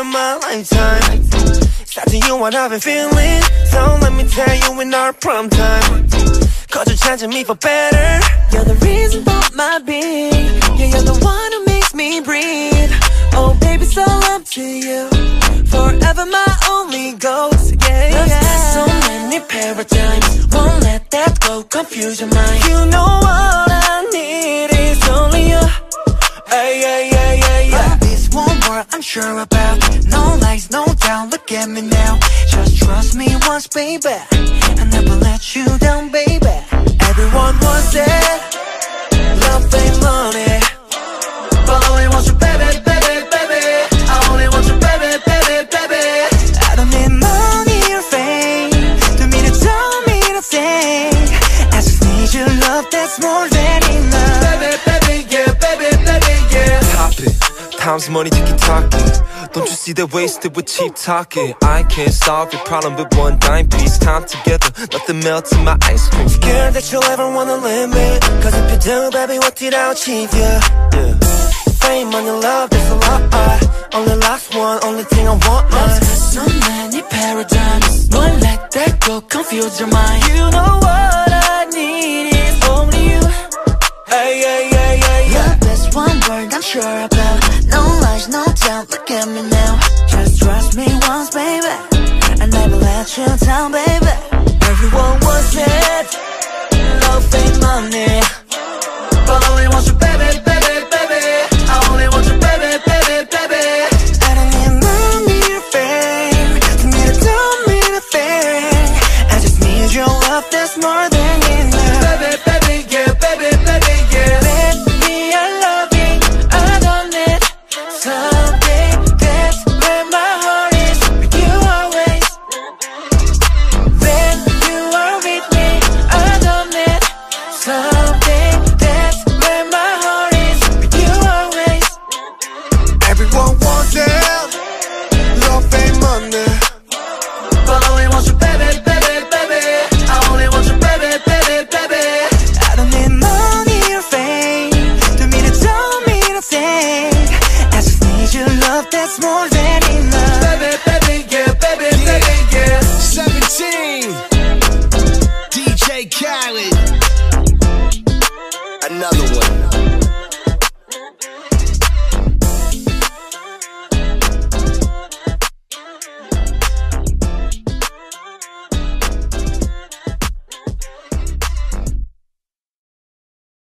my lifetime. Starting you what I've been feeling. So let me tell you in our prom time. Cause you're changing me for better. You're the reason for my being. Yeah, you're the one who makes me breathe. Oh, baby, so up to you. Forever my only ghost. Yeah, yeah. so many paradigms. Won't let that go confuse your mind. You know what I need is only you. Hey, yeah, sure about. No lies, no doubt. Look at me now. Just trust me once, baby. I never let you down, baby. Everyone wants it. Love ain't money. But I only want you, baby, baby, baby. I only want you, baby, baby, baby. I don't need money or fame to me to tell me to sing. I just need your love that's more than enough. Baby, baby, yeah, Time's money, ticky talking. Don't you see they're wasted with cheap talking? I can't solve your problem with one dime piece. Time together, nothing melts in my ice cream. Scared that you'll ever wanna limit. Cause if you do, baby, what did I achieve? Yeah. yeah. Fame on your love, there's a lot. Only last one, only thing I want. Love's Mine. got so many paradigms. Don't let that go confuse your mind. You know what I need is only you. Hey, yeah, yeah, yeah, yeah. Love is one word I'm sure about. Lies, no doubt. Look at me now. Just trust me once, baby. I never let you down, baby. Everyone wants it. Love ain't money. But I only want you, baby, baby, baby. I only want you, baby, baby, baby. I don't need money or fame for me to do me the thing. I just need your love that's more won't want Love ain't money. But I only want you baby, baby, baby. I only want you baby, baby, baby. I don't need money or fame. Don't mean don't mean thing I just need your love that's more than enough. Baby, baby, yeah, baby, baby, yeah. 17 DJ Khaled. Another one.